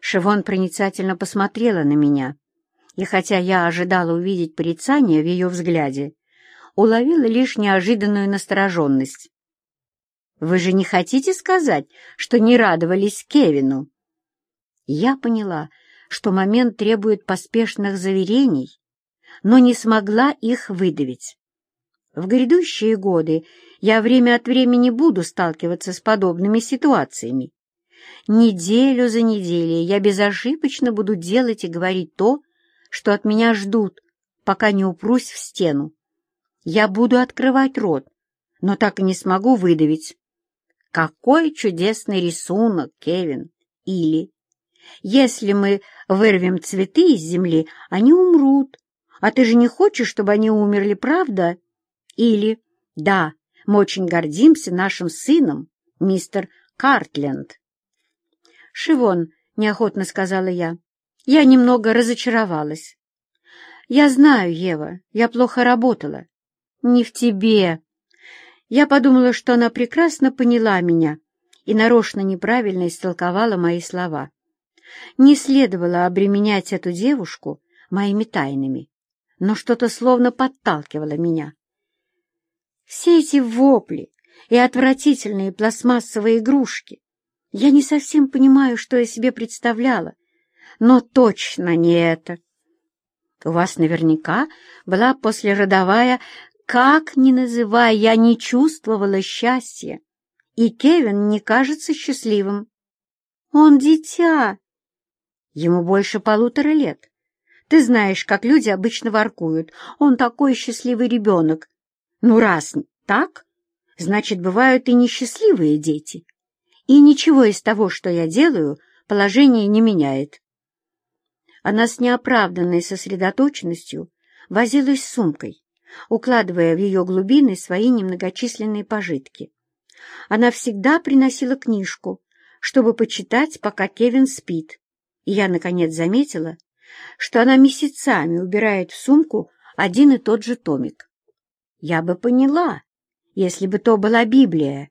Шивон проницательно посмотрела на меня, и хотя я ожидала увидеть порицание в ее взгляде, уловила лишь неожиданную настороженность. «Вы же не хотите сказать, что не радовались Кевину?» Я поняла, что момент требует поспешных заверений, но не смогла их выдавить. В грядущие годы я время от времени буду сталкиваться с подобными ситуациями. Неделю за неделей я безошибочно буду делать и говорить то, что от меня ждут, пока не упрусь в стену. Я буду открывать рот, но так и не смогу выдавить. Какой чудесный рисунок, Кевин! Или, если мы вырвем цветы из земли, они умрут. А ты же не хочешь, чтобы они умерли, правда? Или, да, мы очень гордимся нашим сыном, мистер Картленд. Шивон, неохотно сказала я, я немного разочаровалась. Я знаю, Ева, я плохо работала. «Не в тебе». Я подумала, что она прекрасно поняла меня и нарочно неправильно истолковала мои слова. Не следовало обременять эту девушку моими тайнами, но что-то словно подталкивало меня. Все эти вопли и отвратительные пластмассовые игрушки. Я не совсем понимаю, что я себе представляла, но точно не это. У вас наверняка была послеродовая как ни называй, я не чувствовала счастья, и Кевин не кажется счастливым. Он дитя. Ему больше полутора лет. Ты знаешь, как люди обычно воркуют. Он такой счастливый ребенок. Ну, раз так, значит, бывают и несчастливые дети. И ничего из того, что я делаю, положение не меняет. Она с неоправданной сосредоточенностью возилась с сумкой укладывая в ее глубины свои немногочисленные пожитки. Она всегда приносила книжку, чтобы почитать, пока Кевин спит, и я, наконец, заметила, что она месяцами убирает в сумку один и тот же томик. Я бы поняла, если бы то была Библия,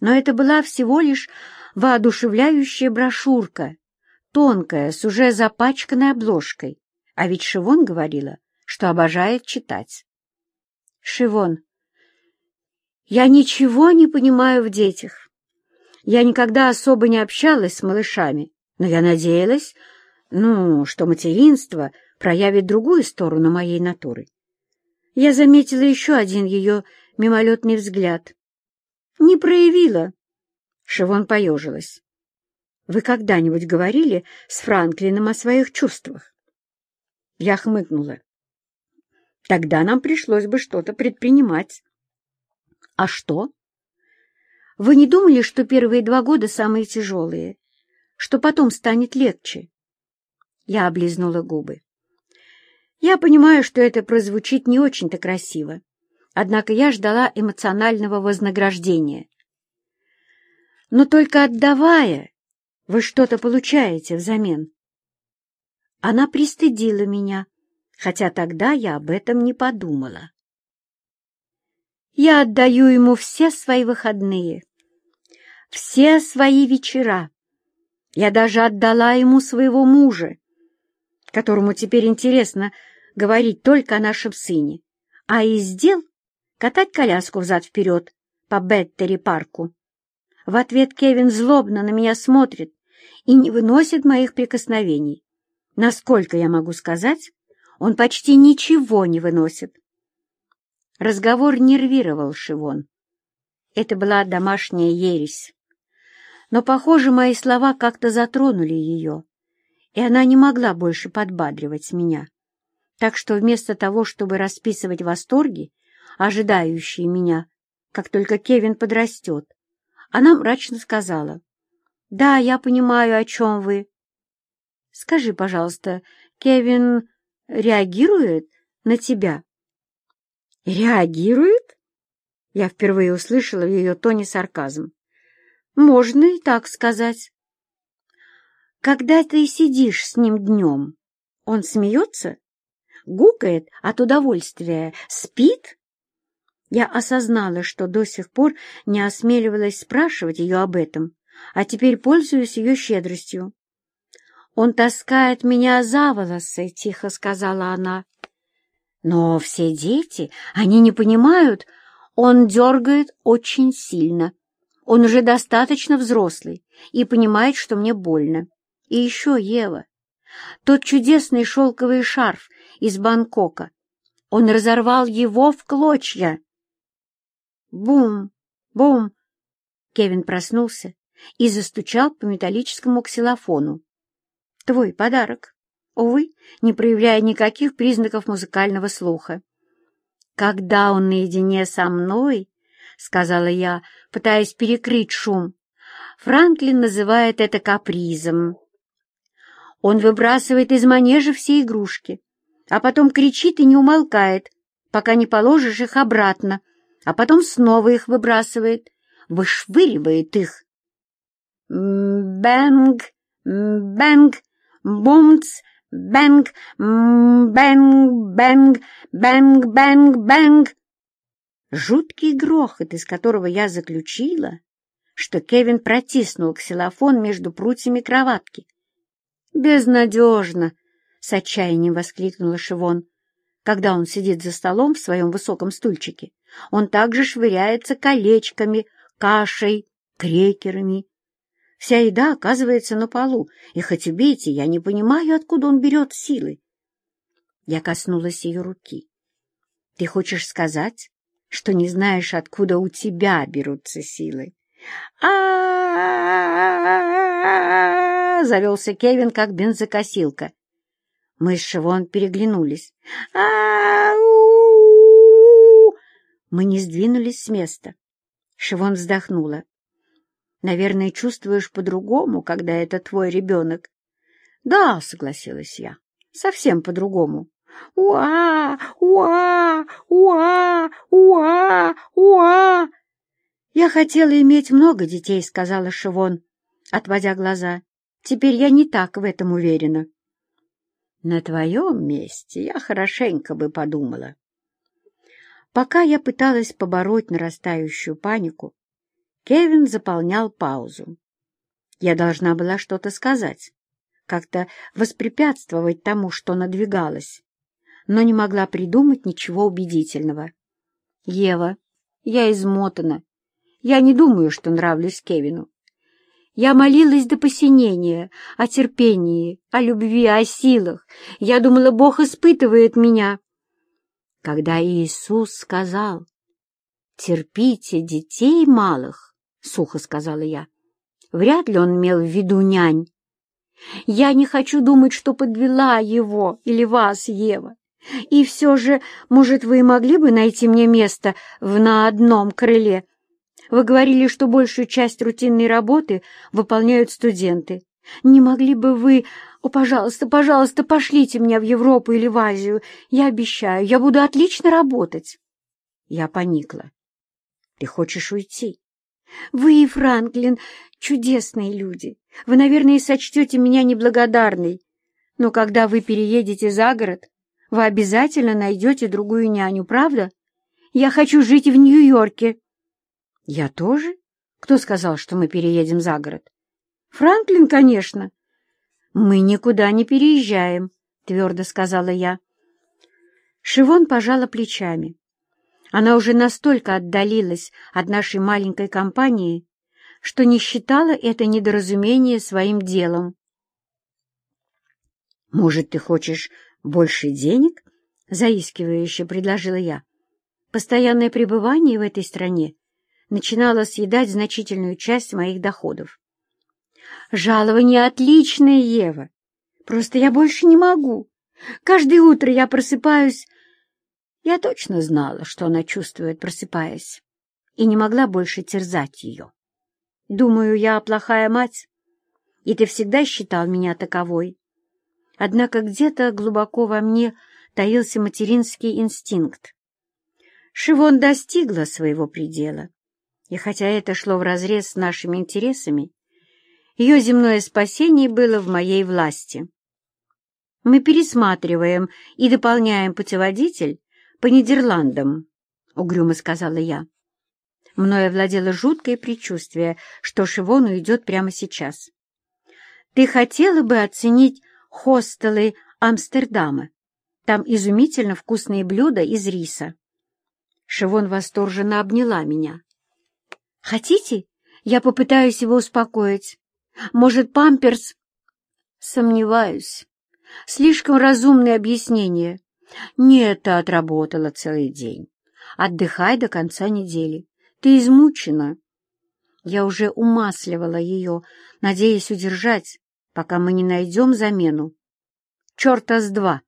но это была всего лишь воодушевляющая брошюрка, тонкая, с уже запачканной обложкой, а ведь Шивон говорила, что обожает читать. Шивон. Я ничего не понимаю в детях. Я никогда особо не общалась с малышами, но я надеялась, ну, что материнство проявит другую сторону моей натуры. Я заметила еще один ее мимолетный взгляд. Не проявила. Шивон поежилась. Вы когда-нибудь говорили с Франклином о своих чувствах? Я хмыкнула. Тогда нам пришлось бы что-то предпринимать. А что? Вы не думали, что первые два года самые тяжелые, что потом станет легче? Я облизнула губы. Я понимаю, что это прозвучит не очень-то красиво, однако я ждала эмоционального вознаграждения. Но только отдавая, вы что-то получаете взамен. Она пристыдила меня, хотя тогда я об этом не подумала. Я отдаю ему все свои выходные, все свои вечера. Я даже отдала ему своего мужа, которому теперь интересно говорить только о нашем сыне, а из дел катать коляску взад-вперед по Беттери-парку. В ответ Кевин злобно на меня смотрит и не выносит моих прикосновений. Насколько я могу сказать, он почти ничего не выносит. Разговор нервировал Шивон. Это была домашняя ересь. Но, похоже, мои слова как-то затронули ее, и она не могла больше подбадривать меня. Так что вместо того, чтобы расписывать восторги, ожидающие меня, как только Кевин подрастет, она мрачно сказала, «Да, я понимаю, о чем вы. Скажи, пожалуйста, Кевин реагирует на тебя. Реагирует? Я впервые услышала в ее тоне сарказм. Можно и так сказать. Когда ты сидишь с ним днем, он смеется, гукает от удовольствия, спит? Я осознала, что до сих пор не осмеливалась спрашивать ее об этом, а теперь пользуюсь ее щедростью. «Он таскает меня за волосы», — тихо сказала она. «Но все дети, они не понимают, он дергает очень сильно. Он уже достаточно взрослый и понимает, что мне больно. И еще, Ева, тот чудесный шелковый шарф из Бангкока, он разорвал его в клочья. Бум, бум. Кевин проснулся и застучал по металлическому ксилофону. Твой подарок. Увы, не проявляя никаких признаков музыкального слуха. Когда он наедине со мной, — сказала я, пытаясь перекрыть шум, — Франклин называет это капризом. Он выбрасывает из манежа все игрушки, а потом кричит и не умолкает, пока не положишь их обратно, а потом снова их выбрасывает, вышвыривает их. Бэнг, бэнг, бумц, бэнг, бэнг, бэнг, бэнг, бэнг, бэнг. Жуткий грохот, из которого я заключила, что Кевин протиснул ксилофон между прутьями кроватки. «Безнадежно!» — с отчаянием воскликнула Шивон. Когда он сидит за столом в своем высоком стульчике, он также швыряется колечками, кашей, крекерами. Вся еда оказывается на полу, и хоть убейте, я не понимаю, откуда он берет силы. Я коснулась ее руки. «Ты хочешь сказать, что не знаешь, откуда у тебя берутся силы?» а завелся Кевин, как бензокосилка. Мы с Шивон переглянулись. А Мы не сдвинулись с места. Шивон вздохнула. «Наверное, чувствуешь по-другому, когда это твой ребенок». «Да», — согласилась я, — «совсем по-другому». «Уа! Уа! Уа! Уа! Уа!» «Я хотела иметь много детей», — сказала Шивон, отводя глаза. «Теперь я не так в этом уверена». «На твоем месте я хорошенько бы подумала». Пока я пыталась побороть нарастающую панику, Кевин заполнял паузу. Я должна была что-то сказать, как-то воспрепятствовать тому, что надвигалось, но не могла придумать ничего убедительного. «Ева, я измотана. Я не думаю, что нравлюсь Кевину. Я молилась до посинения о терпении, о любви, о силах. Я думала, Бог испытывает меня. Когда Иисус сказал, «Терпите детей малых», — сухо сказала я, вряд ли он имел в виду нянь. Я не хочу думать, что подвела его или вас, Ева. И все же, может, вы могли бы найти мне место в на одном крыле? Вы говорили, что большую часть рутинной работы выполняют студенты. Не могли бы вы... О, пожалуйста, пожалуйста, пошлите меня в Европу или в Азию. Я обещаю, я буду отлично работать. Я поникла. Ты хочешь уйти? Вы и Франклин чудесные люди. Вы, наверное, сочтете меня неблагодарной. Но когда вы переедете за город, вы обязательно найдете другую няню, правда? Я хочу жить в Нью-Йорке. Я тоже? Кто сказал, что мы переедем за город? Франклин, конечно. Мы никуда не переезжаем, твердо сказала я. Шивон пожала плечами. Она уже настолько отдалилась от нашей маленькой компании, что не считала это недоразумение своим делом. «Может, ты хочешь больше денег?» — заискивающе предложила я. «Постоянное пребывание в этой стране начинало съедать значительную часть моих доходов. «Жалование отличное, Ева. Просто я больше не могу. Каждое утро я просыпаюсь...» Я точно знала, что она чувствует, просыпаясь, и не могла больше терзать ее. Думаю, я плохая мать, и ты всегда считал меня таковой. Однако где-то глубоко во мне таился материнский инстинкт. Шивон достигла своего предела, и хотя это шло вразрез с нашими интересами, ее земное спасение было в моей власти. Мы пересматриваем и дополняем путеводитель по Нидерландам, — угрюмо сказала я. Мною овладело жуткое предчувствие, что Шивон уйдет прямо сейчас. Ты хотела бы оценить хостелы Амстердама? Там изумительно вкусные блюда из риса. Шивон восторженно обняла меня. «Хотите, я попытаюсь его успокоить? Может, памперс?» «Сомневаюсь. Слишком разумное объяснение. Нет, ты отработала целый день. Отдыхай до конца недели. Ты измучена». Я уже умасливала ее, надеясь удержать, пока мы не найдем замену. Черта с два.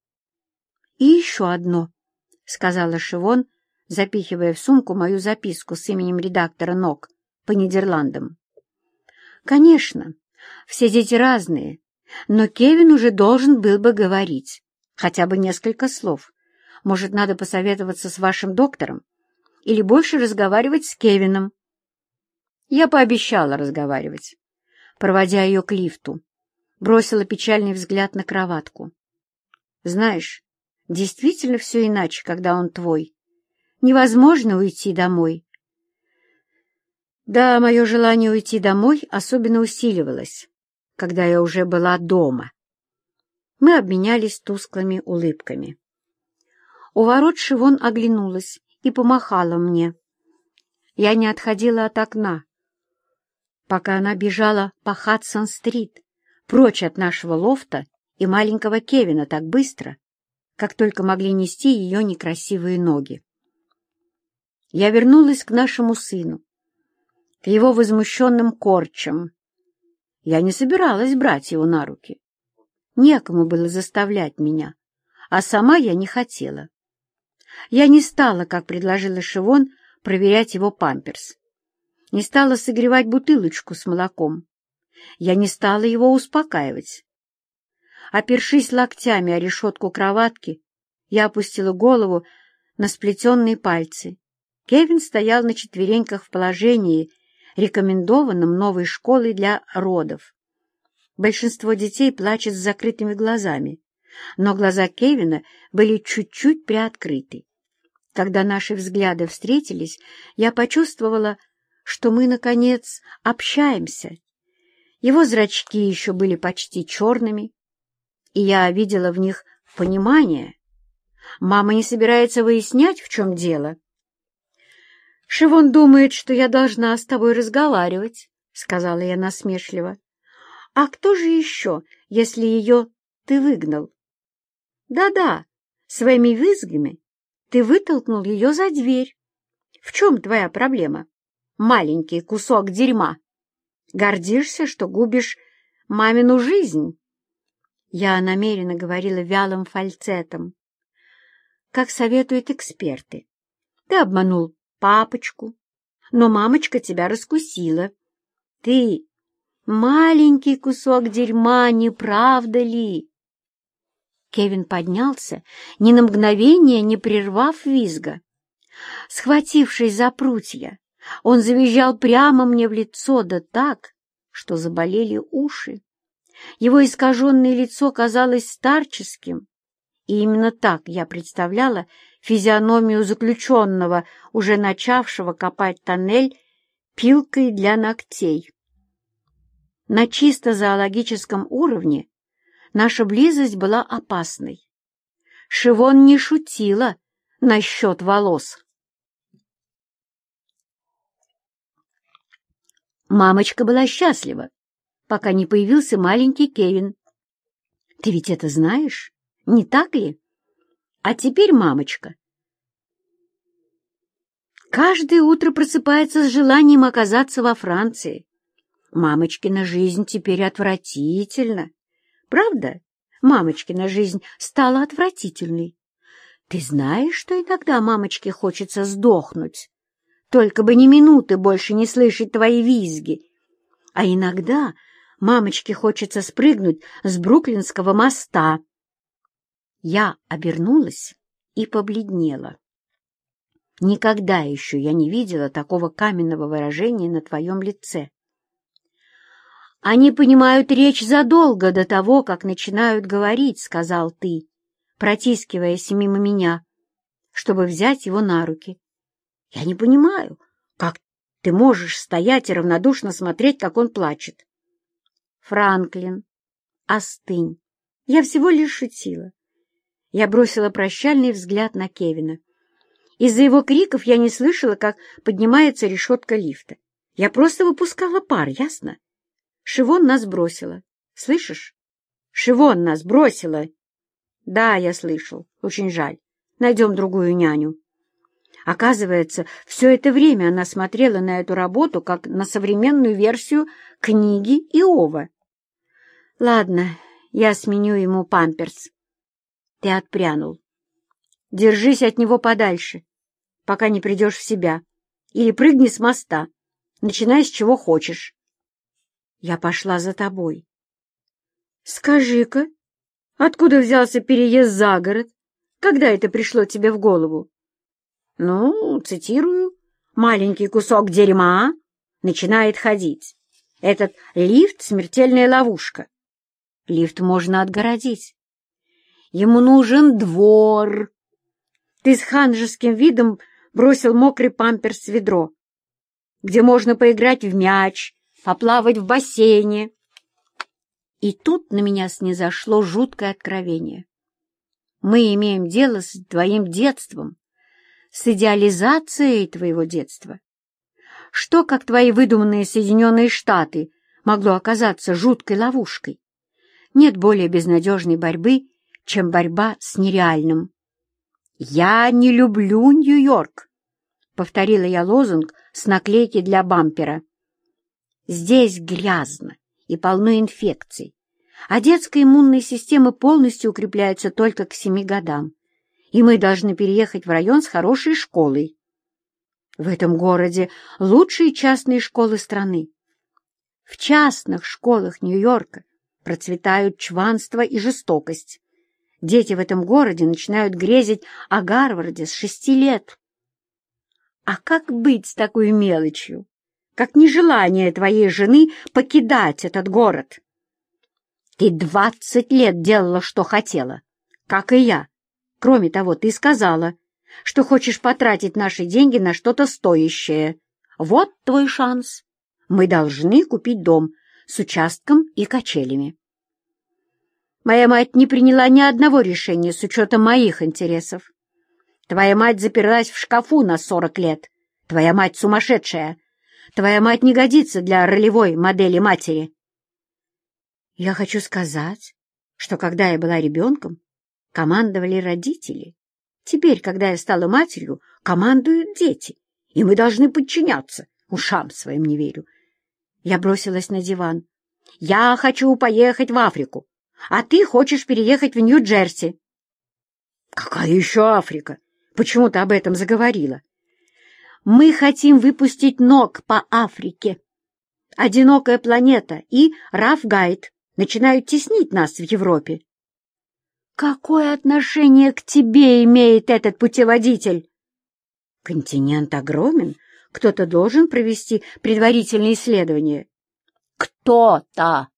И еще одно, — сказала Шивон, запихивая в сумку мою записку с именем редактора НОК по Нидерландам. Конечно, все дети разные, но Кевин уже должен был бы говорить хотя бы несколько слов. Может, надо посоветоваться с вашим доктором или больше разговаривать с Кевином. Я пообещала разговаривать, проводя ее к лифту. Бросила печальный взгляд на кроватку. Знаешь, действительно все иначе, когда он твой. Невозможно уйти домой. Да, мое желание уйти домой особенно усиливалось, когда я уже была дома. Мы обменялись тусклыми улыбками. У ворот Шивон оглянулась и помахала мне. Я не отходила от окна, пока она бежала по Хадсон-стрит, прочь от нашего лофта и маленького Кевина так быстро, как только могли нести ее некрасивые ноги. Я вернулась к нашему сыну, к его возмущенным корчам. Я не собиралась брать его на руки. Некому было заставлять меня, а сама я не хотела. Я не стала, как предложила Шивон, проверять его памперс не стала согревать бутылочку с молоком. Я не стала его успокаивать. Опершись локтями о решетку кроватки, я опустила голову на сплетенные пальцы. Кевин стоял на четвереньках в положении, рекомендованном новой школой для родов. Большинство детей плачет с закрытыми глазами, но глаза Кевина были чуть-чуть приоткрыты. Когда наши взгляды встретились, я почувствовала, что мы, наконец, общаемся. Его зрачки еще были почти черными, и я видела в них понимание. Мама не собирается выяснять, в чем дело. «Шивон думает, что я должна с тобой разговаривать», — сказала я насмешливо. «А кто же еще, если ее ты выгнал?» «Да-да, своими визгами ты вытолкнул ее за дверь. В чем твоя проблема?» маленький кусок дерьма. Гордишься, что губишь мамину жизнь?» Я намеренно говорила вялым фальцетом. «Как советуют эксперты. Ты обманул папочку, но мамочка тебя раскусила. Ты маленький кусок дерьма, не правда ли?» Кевин поднялся, ни на мгновение не прервав визга. Схватившись за прутья, он завизжал прямо мне в лицо, да так, что заболели уши. Его искаженное лицо казалось старческим, и именно так я представляла физиономию заключенного, уже начавшего копать тоннель пилкой для ногтей. На чисто зоологическом уровне наша близость была опасной. Шивон не шутила насчет волос. Мамочка была счастлива, пока не появился маленький Кевин. Ты ведь это знаешь, не так ли? А теперь мамочка каждое утро просыпается с желанием оказаться во Франции. Мамочкина жизнь теперь отвратительна. Правда? Мамочкина жизнь стала отвратительной. Ты знаешь, что иногда мамочке хочется сдохнуть? Только бы ни минуты больше не слышать твои визги. А иногда мамочке хочется спрыгнуть с Бруклинского моста. Я обернулась и побледнела. Никогда еще я не видела такого каменного выражения на твоем лице. «Они понимают речь задолго до того, как начинают говорить», — сказал ты, протискиваясь мимо меня, чтобы взять его на руки. Я не понимаю, как ты можешь стоять и равнодушно смотреть, как он плачет. Франклин, остынь. Я всего лишь шутила. Я бросила прощальный взгляд на Кевина. Из-за его криков я не слышала, как поднимается решетка лифта. Я просто выпускала пар, ясно? Шивон нас бросила. Слышишь? Шивон нас бросила. Да, я слышал. Очень жаль. Найдем другую няню. Оказывается, все это время она смотрела на эту работу как на современную версию книги Иова. Ладно, я сменю ему памперс. Ты отпрянул. Держись от него подальше, пока не придешь в себя. Или прыгни с моста. Начинай с чего хочешь. Я пошла за тобой. Скажи-ка, откуда взялся переезд за город? Когда это пришло тебе в голову? Ну, цитирую, маленький кусок дерьма начинает ходить. Этот лифт — смертельная ловушка. Лифт можно отгородить. Ему нужен двор. Ты с ханжеским видом бросил мокрый памперс в ведро, где можно поиграть в мяч, поплавать в бассейне. И тут на меня снизошло жуткое откровение. Мы имеем дело с твоим детством, с идеализацией твоего детства. Что, как твои выдуманные Соединенные Штаты, могло оказаться жуткой ловушкой? Нет более безнадежной борьбы, чем борьба с нереальным. «Я не люблю Нью-Йорк», — повторила я лозунг с наклейки для бампера. «Здесь грязно и полно инфекций, а детская иммунная система полностью укрепляется только к семи годам, и мы должны переехать в район с хорошей школой. В этом городе лучшие частные школы страны. В частных школах Нью-Йорка процветают чванство и жестокость. Дети в этом городе начинают грезить о Гарварде с шести лет. А как быть с такой мелочью, как нежелание твоей жены покидать этот город? Ты двадцать лет делала, что хотела, как и я. Кроме того, ты сказала, что хочешь потратить наши деньги на что-то стоящее. Вот твой шанс. Мы должны купить дом с участком и качелями. Моя мать не приняла ни одного решения с учетом моих интересов. Твоя мать заперлась в шкафу на сорок лет. Твоя мать сумасшедшая. Твоя мать не годится для ролевой модели матери. Я хочу сказать, что когда я была ребенком, командовали родители. Теперь, когда я стала матерью, командуют дети, и мы должны подчиняться. Ушам своим не верю. Я бросилась на диван. Я хочу поехать в Африку а ты хочешь переехать в Нью-Джерси. Какая еще Африка? Почему ты об этом заговорила? Мы хотим выпустить ног по Африке. Одинокая планета и Рафгайд начинают теснить нас в Европе. Какое отношение к тебе имеет этот путеводитель? Континент огромен. Кто-то должен провести предварительные исследования. Кто-то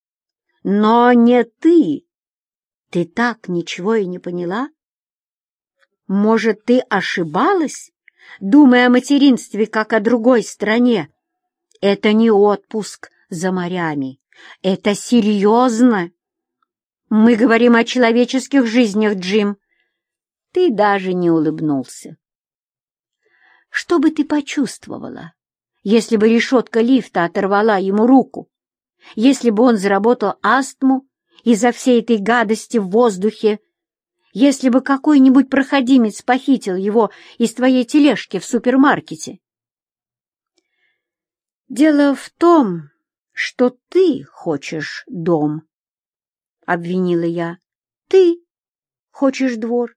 но не ты. Ты так ничего и не поняла? Может, ты ошибалась, думая о материнстве как о другой стране? Это не отпуск за морями. Это серьезно. Мы говорим о человеческих жизнях, Джим. Ты даже не улыбнулся. Что бы ты почувствовала, если бы решетка лифта оторвала ему руку? Если бы он заработал астму из-за всей этой гадости в воздухе, если бы какой-нибудь проходимец похитил его из твоей тележки в супермаркете. Дело в том, что ты хочешь дом, — обвинила я. Ты хочешь двор,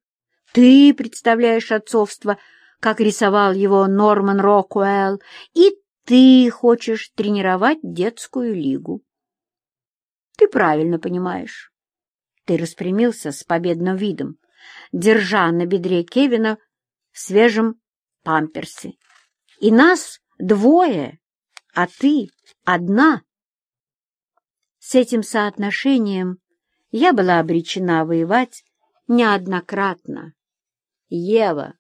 ты представляешь отцовство, как рисовал его Норман Рокуэлл, и ты хочешь тренировать детскую лигу. Ты правильно понимаешь. Ты распрямился с победным видом, держа на бедре Кевина в свежем памперсе. И нас двое, а ты одна. С этим соотношением я была обречена воевать неоднократно. Ева,